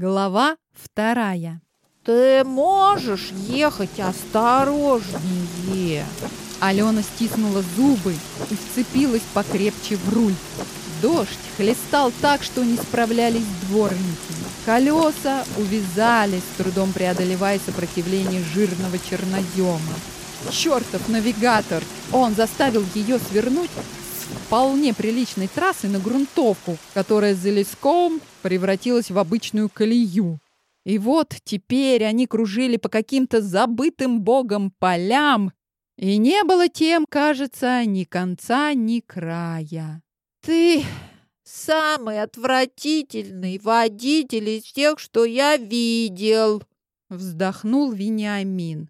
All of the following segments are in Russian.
Глава вторая. Ты можешь ехать осторожнее. Алена стиснула зубы и вцепилась покрепче в руль. Дождь хлестал так, что не справлялись дворники. Колеса увязались, с трудом преодолевая сопротивление жирного чернозема. Чертов навигатор! Он заставил ее свернуть вполне приличной трассы на грунтовку, которая за леском превратилась в обычную колею. И вот теперь они кружили по каким-то забытым богом полям, и не было тем, кажется, ни конца, ни края. Ты самый отвратительный водитель из тех, что я видел, вздохнул Вениамин.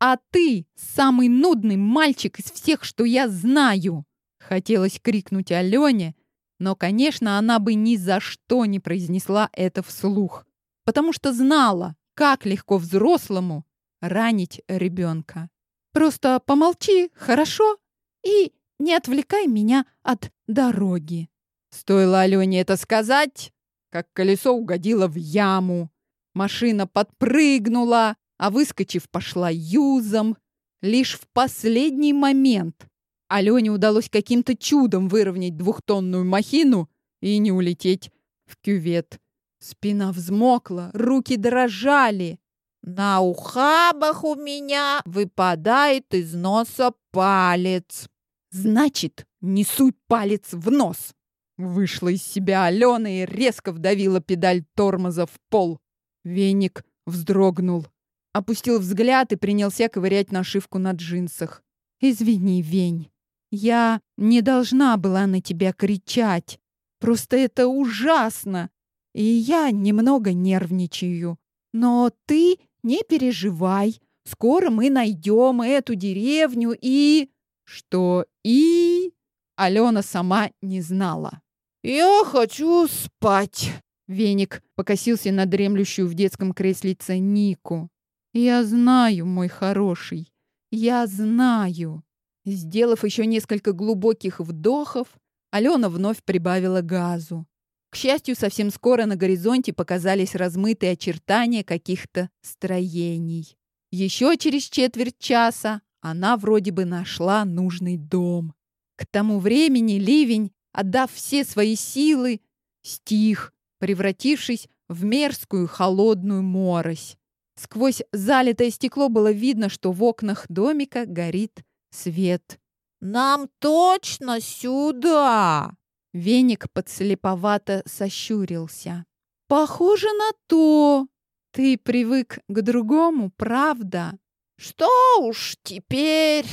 А ты самый нудный мальчик из всех, что я знаю, хотелось крикнуть Алене, но, конечно, она бы ни за что не произнесла это вслух, потому что знала, как легко взрослому ранить ребенка. Просто помолчи, хорошо? И не отвлекай меня от дороги. Стоило Алене это сказать, как колесо угодило в яму. Машина подпрыгнула, а выскочив, пошла юзом. Лишь в последний момент Алене удалось каким-то чудом выровнять двухтонную махину и не улететь в кювет. Спина взмокла, руки дрожали. На ухабах у меня выпадает из носа палец. Значит, не суй палец в нос. Вышла из себя Алена и резко вдавила педаль тормоза в пол. Веник вздрогнул. Опустил взгляд и принялся ковырять нашивку на джинсах. «Извини, Вень, я не должна была на тебя кричать. Просто это ужасно. И я немного нервничаю. Но ты не переживай. Скоро мы найдем эту деревню и... Что и... Алена сама не знала. «Я хочу спать!» Веник покосился на дремлющую в детском креслице Нику. «Я знаю, мой хороший, я знаю!» Сделав еще несколько глубоких вдохов, Алена вновь прибавила газу. К счастью, совсем скоро на горизонте показались размытые очертания каких-то строений. Еще через четверть часа она вроде бы нашла нужный дом. К тому времени ливень, отдав все свои силы, стих, превратившись в мерзкую холодную морось. Сквозь залитое стекло было видно, что в окнах домика горит свет. «Нам точно сюда!» Веник подслеповато сощурился. «Похоже на то. Ты привык к другому, правда?» «Что уж теперь?»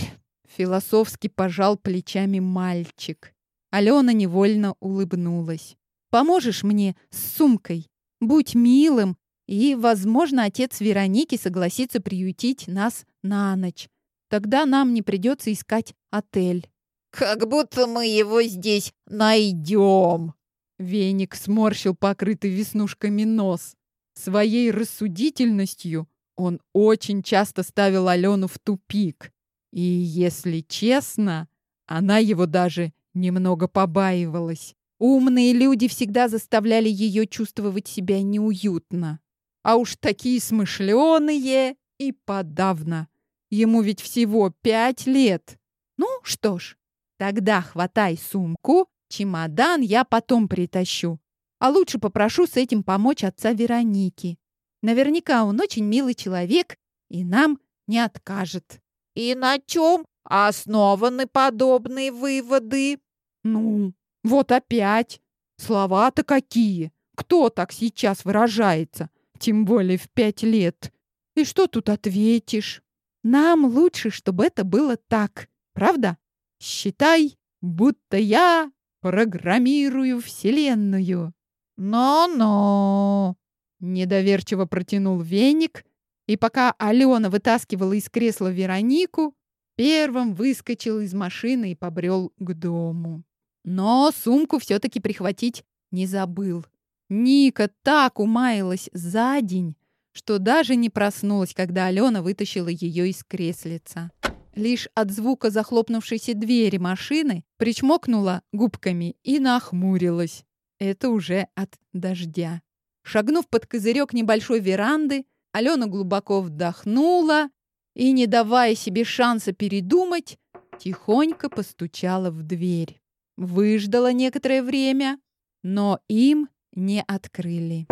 Философски пожал плечами мальчик. Алена невольно улыбнулась. «Поможешь мне с сумкой? Будь милым, и, возможно, отец Вероники согласится приютить нас на ночь. Тогда нам не придется искать отель». «Как будто мы его здесь найдем!» Веник сморщил покрытый веснушками нос. Своей рассудительностью он очень часто ставил Алену в тупик. И, если честно, она его даже немного побаивалась. Умные люди всегда заставляли ее чувствовать себя неуютно. А уж такие смышленые и подавно. Ему ведь всего пять лет. Ну что ж, тогда хватай сумку, чемодан я потом притащу. А лучше попрошу с этим помочь отца Вероники. Наверняка он очень милый человек и нам не откажет. И на чем основаны подобные выводы? Ну, вот опять. Слова-то какие. Кто так сейчас выражается? Тем более в пять лет. И что тут ответишь? Нам лучше, чтобы это было так, правда? Считай, будто я программирую Вселенную. Но-но! Недоверчиво протянул веник, и пока Алена вытаскивала из кресла Веронику, первым выскочил из машины и побрел к дому. Но сумку все-таки прихватить не забыл. Ника так умаялась за день, что даже не проснулась, когда Алена вытащила ее из креслица. Лишь от звука захлопнувшейся двери машины причмокнула губками и нахмурилась. Это уже от дождя. Шагнув под козырек небольшой веранды, Алена глубоко вдохнула и, не давая себе шанса передумать, тихонько постучала в дверь. Выждала некоторое время, но им не открыли.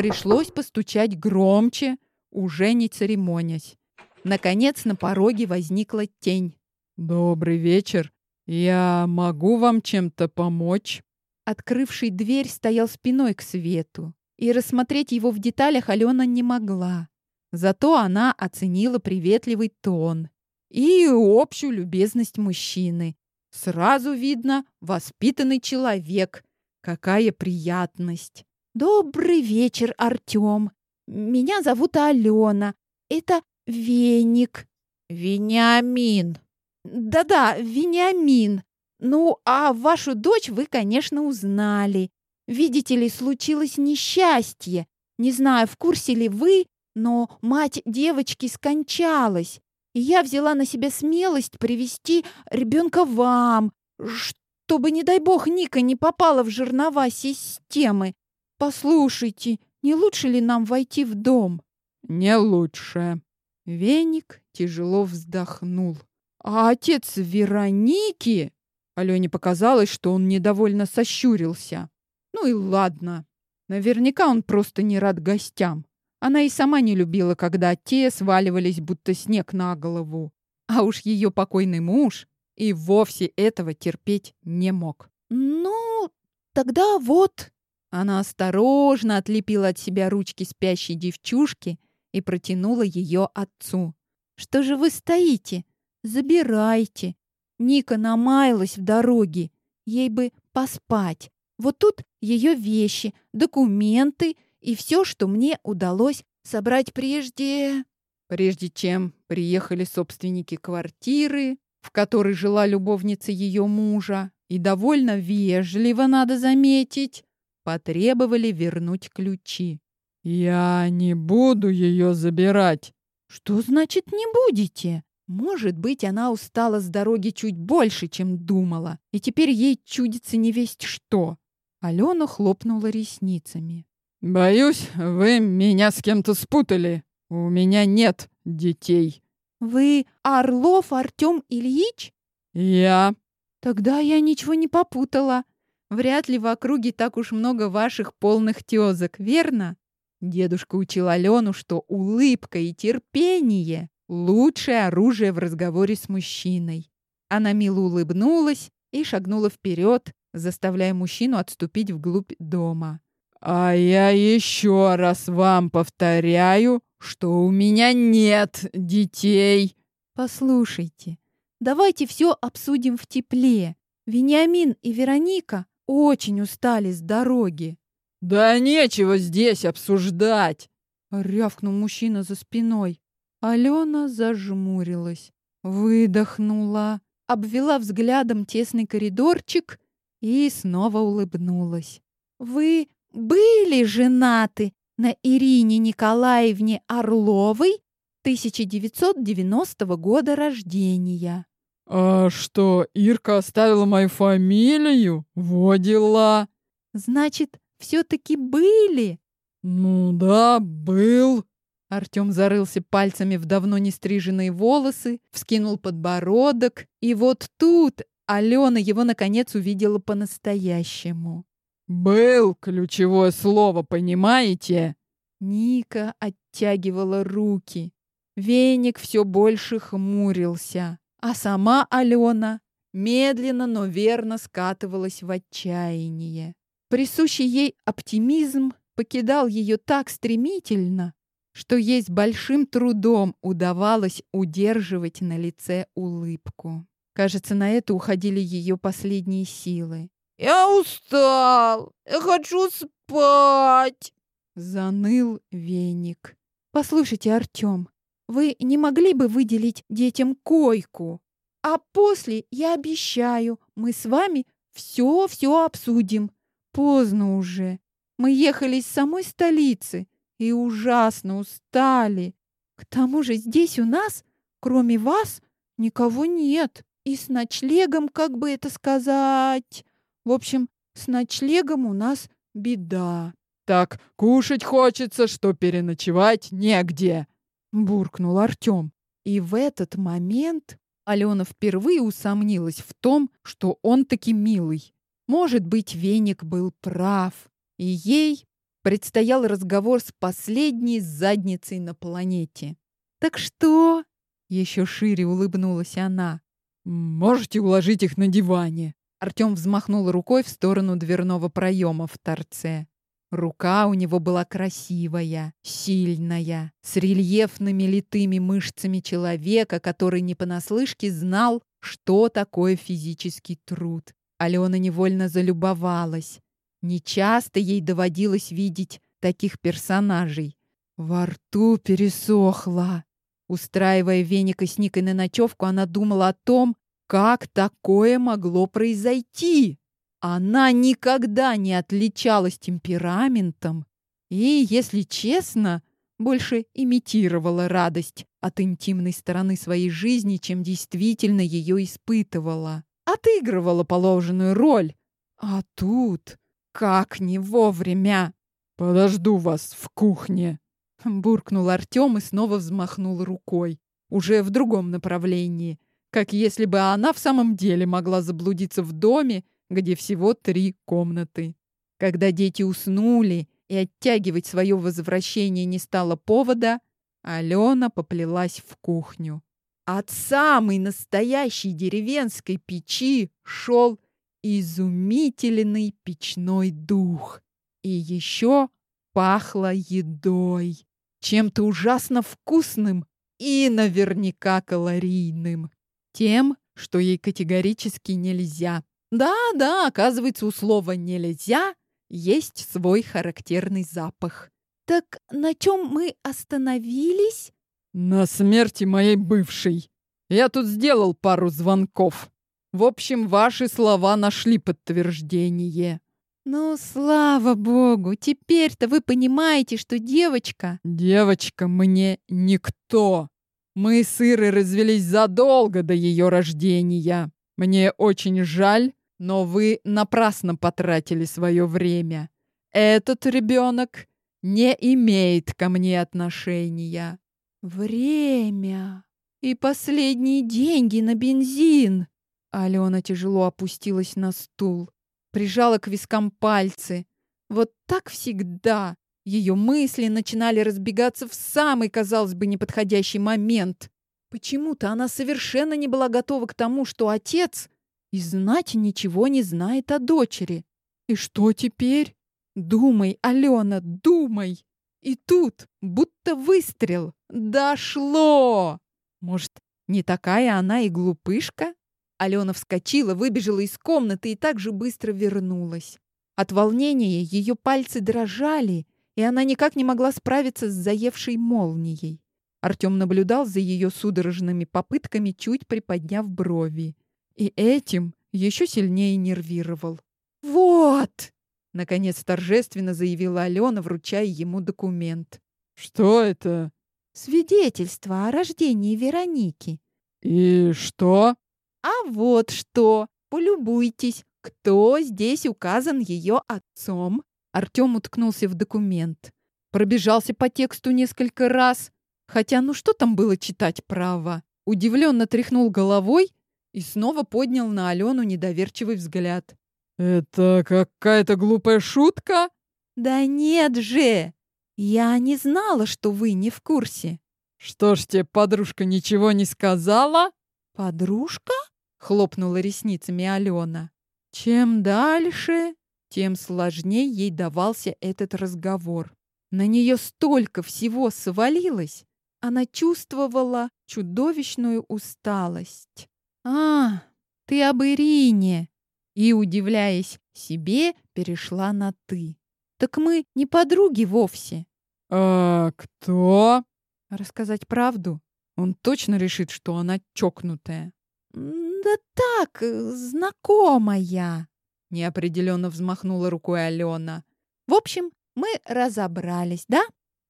Пришлось постучать громче, уже не церемонясь. Наконец на пороге возникла тень. «Добрый вечер. Я могу вам чем-то помочь?» Открывший дверь стоял спиной к свету, и рассмотреть его в деталях Алена не могла. Зато она оценила приветливый тон и общую любезность мужчины. Сразу видно, воспитанный человек. Какая приятность! «Добрый вечер, Артем. Меня зовут Алена. Это Веник». Вениамин. «Да-да, Вениамин. Ну, а вашу дочь вы, конечно, узнали. Видите ли, случилось несчастье. Не знаю, в курсе ли вы, но мать девочки скончалась. И я взяла на себя смелость привести ребенка вам, чтобы, не дай бог, Ника не попала в жернова системы. Послушайте, не лучше ли нам войти в дом? Не лучше. Веник тяжело вздохнул. А отец Вероники... Алене показалось, что он недовольно сощурился. Ну и ладно. Наверняка он просто не рад гостям. Она и сама не любила, когда те сваливались, будто снег на голову. А уж ее покойный муж и вовсе этого терпеть не мог. «Ну, тогда вот...» Она осторожно отлепила от себя ручки спящей девчушки и протянула ее отцу. «Что же вы стоите? Забирайте. Ника намаялась в дороге. Ей бы поспать. Вот тут ее вещи, документы и все, что мне удалось собрать прежде... Прежде чем приехали собственники квартиры, в которой жила любовница ее мужа, и довольно вежливо, надо заметить, потребовали вернуть ключи. «Я не буду ее забирать». «Что значит не будете?» Может быть, она устала с дороги чуть больше, чем думала, и теперь ей чудится не весть что. Алена хлопнула ресницами. «Боюсь, вы меня с кем-то спутали. У меня нет детей». «Вы Орлов Артем Ильич?» «Я». «Тогда я ничего не попутала. Вряд ли в округе так уж много ваших полных тёзок, верно?» Дедушка учил Алену, что улыбка и терпение Лучшее оружие в разговоре с мужчиной. Она мило улыбнулась и шагнула вперед, заставляя мужчину отступить вглубь дома. «А я еще раз вам повторяю, что у меня нет детей!» «Послушайте, давайте все обсудим в тепле. Вениамин и Вероника очень устали с дороги». «Да нечего здесь обсуждать!» — рявкнул мужчина за спиной. Алена зажмурилась, выдохнула, обвела взглядом тесный коридорчик и снова улыбнулась. «Вы были женаты на Ирине Николаевне Орловой 1990 года рождения?» «А что, Ирка оставила мою фамилию? Во дела!» «Значит, все-таки были?» «Ну да, был», Артем зарылся пальцами в давно не стриженные волосы, вскинул подбородок, и вот тут Алена его наконец увидела по-настоящему. «Был ключевое слово, понимаете?» Ника оттягивала руки. Веник все больше хмурился, а сама Алена медленно, но верно скатывалась в отчаяние. Присущий ей оптимизм покидал ее так стремительно, что ей с большим трудом удавалось удерживать на лице улыбку. Кажется, на это уходили ее последние силы. «Я устал! Я хочу спать!» Заныл веник. «Послушайте, Артем, вы не могли бы выделить детям койку? А после, я обещаю, мы с вами все-все обсудим. Поздно уже. Мы ехали из самой столицы и ужасно устали. К тому же здесь у нас, кроме вас, никого нет. И с ночлегом, как бы это сказать... В общем, с ночлегом у нас беда. так кушать хочется, что переночевать негде!» Буркнул Артем. И в этот момент Алена впервые усомнилась в том, что он таки милый. Может быть, Веник был прав, и ей предстоял разговор с последней задницей на планете. «Так что?» — еще шире улыбнулась она. «Можете уложить их на диване». Артем взмахнул рукой в сторону дверного проема в торце. Рука у него была красивая, сильная, с рельефными литыми мышцами человека, который не понаслышке знал, что такое физический труд. Алена невольно залюбовалась. Нечасто ей доводилось видеть таких персонажей. Во рту пересохло. Устраивая веника с Никой на ночевку, она думала о том, как такое могло произойти. Она никогда не отличалась темпераментом и, если честно, больше имитировала радость от интимной стороны своей жизни, чем действительно ее испытывала. Отыгрывала положенную роль. А тут как не вовремя. «Подожду вас в кухне», — буркнул Артем и снова взмахнул рукой. Уже в другом направлении. Как если бы она в самом деле могла заблудиться в доме, где всего три комнаты. Когда дети уснули и оттягивать свое возвращение не стало повода, Алена поплелась в кухню. От самой настоящей деревенской печи шел изумительный печной дух. И еще пахло едой. Чем-то ужасно вкусным и наверняка калорийным. Тем, что ей категорически нельзя. Да-да, оказывается, у слова «нельзя» есть свой характерный запах. Так на чем мы остановились? На смерти моей бывшей. Я тут сделал пару звонков. В общем, ваши слова нашли подтверждение. Ну, слава богу, теперь-то вы понимаете, что девочка... Девочка мне никто. Мы с Ирой развелись задолго до ее рождения. Мне очень жаль, но вы напрасно потратили свое время. Этот ребенок не имеет ко мне отношения. Время и последние деньги на бензин. Алена тяжело опустилась на стул, прижала к вискам пальцы. Вот так всегда. Ее мысли начинали разбегаться в самый, казалось бы, неподходящий момент. Почему-то она совершенно не была готова к тому, что отец и знать ничего не знает о дочери. И что теперь? Думай, Алена, думай! И тут, будто выстрел, дошло! Может, не такая она и глупышка? Алена вскочила, выбежала из комнаты и так же быстро вернулась. От волнения ее пальцы дрожали, и она никак не могла справиться с заевшей молнией. Артем наблюдал за ее судорожными попытками, чуть приподняв брови. И этим еще сильнее нервировал. «Вот!» — наконец торжественно заявила Алена, вручая ему документ. «Что это?» «Свидетельство о рождении Вероники». «И что?» А вот что! Полюбуйтесь, кто здесь указан ее отцом. Артем уткнулся в документ. Пробежался по тексту несколько раз. Хотя, ну что там было читать право? Удивленно тряхнул головой и снова поднял на Алену недоверчивый взгляд. «Это какая-то глупая шутка?» «Да нет же! Я не знала, что вы не в курсе». «Что ж тебе подружка ничего не сказала?» «Подружка?» — хлопнула ресницами Алена. Чем дальше, тем сложнее ей давался этот разговор. На нее столько всего свалилось. Она чувствовала чудовищную усталость. «А, ты об Ирине!» И, удивляясь себе, перешла на «ты». «Так мы не подруги вовсе». «А кто?» Рассказать правду? Он точно решит, что она чокнутая. «Да так, э, знакомая», — неопределенно взмахнула рукой Алена. «В общем, мы разобрались, да?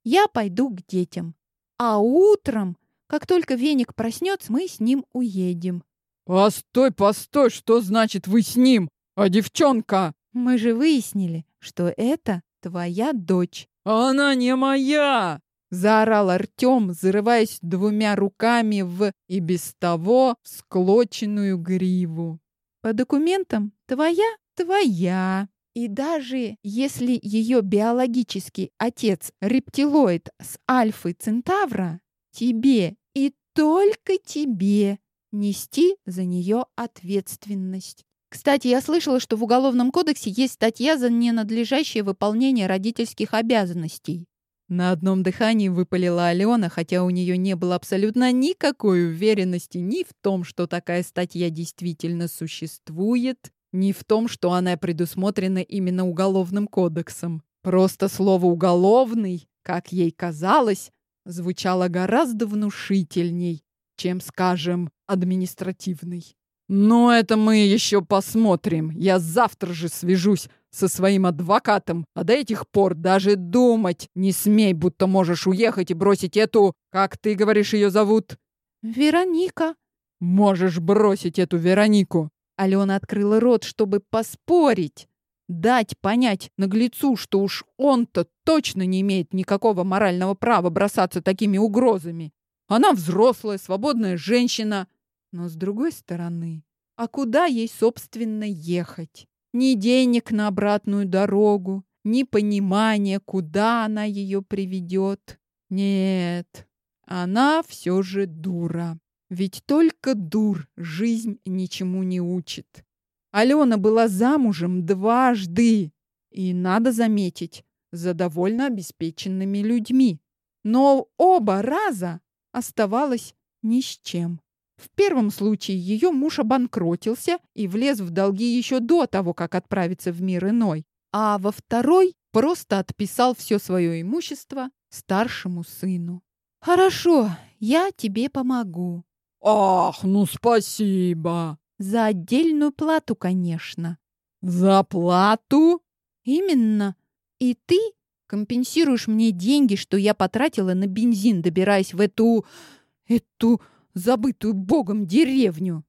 Я пойду к детям. А утром, как только веник проснется, мы с ним уедем». «Постой, постой, что значит вы с ним? А девчонка?» «Мы же выяснили, что это твоя дочь. Она не моя! Заорал Артем, зарываясь двумя руками в и без того склоченную гриву. По документам твоя, твоя. И даже если ее биологический отец рептилоид с Альфы Центавра, тебе и только тебе нести за нее ответственность. Кстати, я слышала, что в Уголовном кодексе есть статья за ненадлежащее выполнение родительских обязанностей. На одном дыхании выпалила Алена, хотя у нее не было абсолютно никакой уверенности ни в том, что такая статья действительно существует, ни в том, что она предусмотрена именно Уголовным кодексом. Просто слово «уголовный», как ей казалось, звучало гораздо внушительней, чем, скажем, административный. Но это мы еще посмотрим. Я завтра же свяжусь со своим адвокатом, а до этих пор даже думать не смей, будто можешь уехать и бросить эту... Как ты говоришь, ее зовут? Вероника. Можешь бросить эту Веронику. Алена открыла рот, чтобы поспорить. Дать понять наглецу, что уж он-то точно не имеет никакого морального права бросаться такими угрозами. Она взрослая, свободная женщина. Но с другой стороны, а куда ей, собственно, ехать? Ни денег на обратную дорогу, ни понимания, куда она ее приведет. Нет, она все же дура. Ведь только дур жизнь ничему не учит. Алена была замужем дважды. И, надо заметить, за довольно обеспеченными людьми. Но оба раза оставалась ни с чем. В первом случае ее муж обанкротился и влез в долги еще до того, как отправиться в мир иной. А во второй просто отписал все свое имущество старшему сыну. «Хорошо, я тебе помогу». «Ах, ну спасибо!» «За отдельную плату, конечно». «За плату?» «Именно. И ты компенсируешь мне деньги, что я потратила на бензин, добираясь в эту... эту забытую богом деревню.